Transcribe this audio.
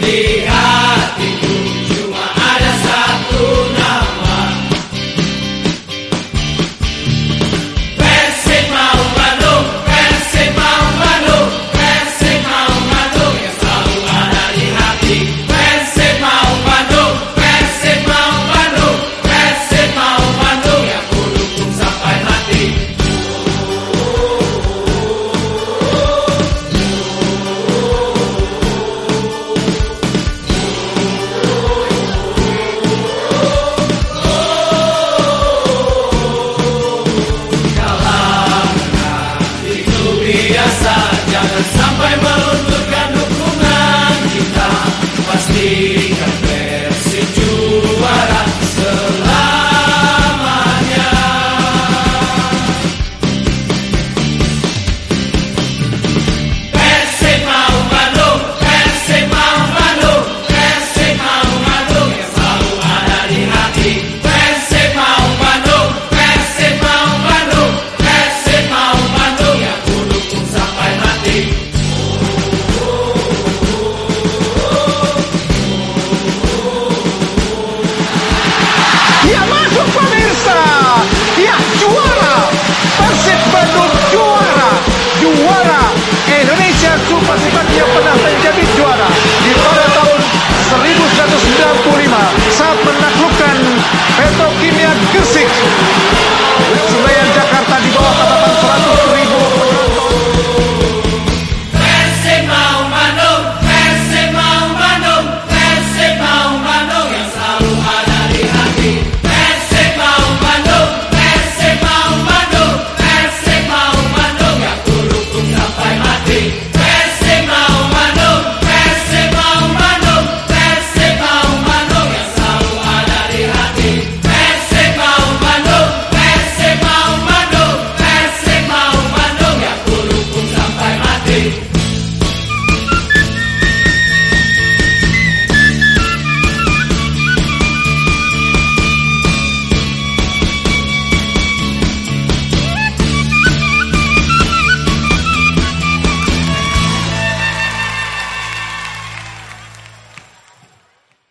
need. Jangan sampai meludah